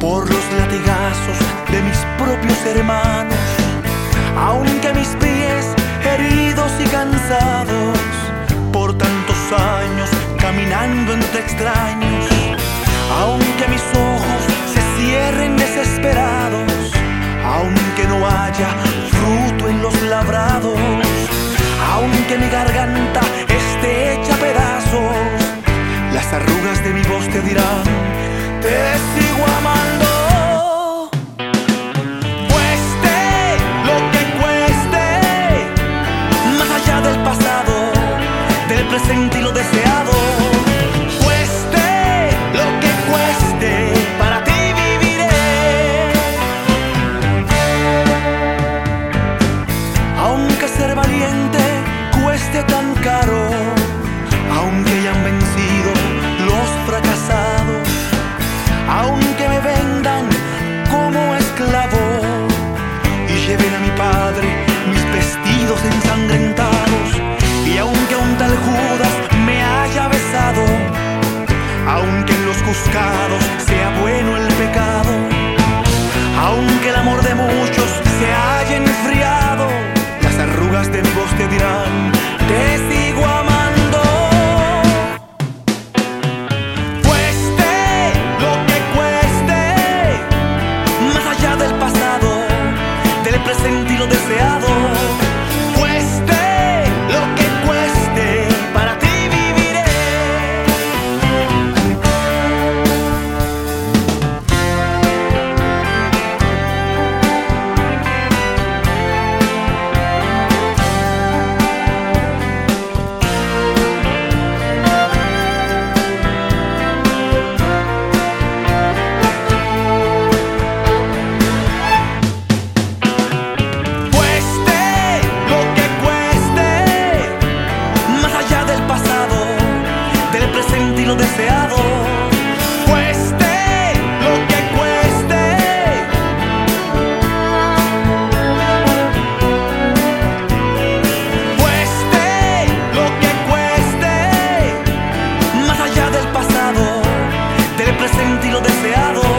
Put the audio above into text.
por los latigazos de mis propios hermanos, aunque mis pies y cansados por tantos años caminando entre extraños, aunque mis ojos se cierren desesperados, aunque no haya fruto en los labrados, aunque mi garganta Aunque ser valiente cueste tan caro, aunque hayan vencido los fracasados, aunque me vendan como esclavo y lleven a mi padre mis vestidos ensangrentados, y aunque un tal Judas me haya besado, aunque en los juzgados sea bueno el en lo deseado.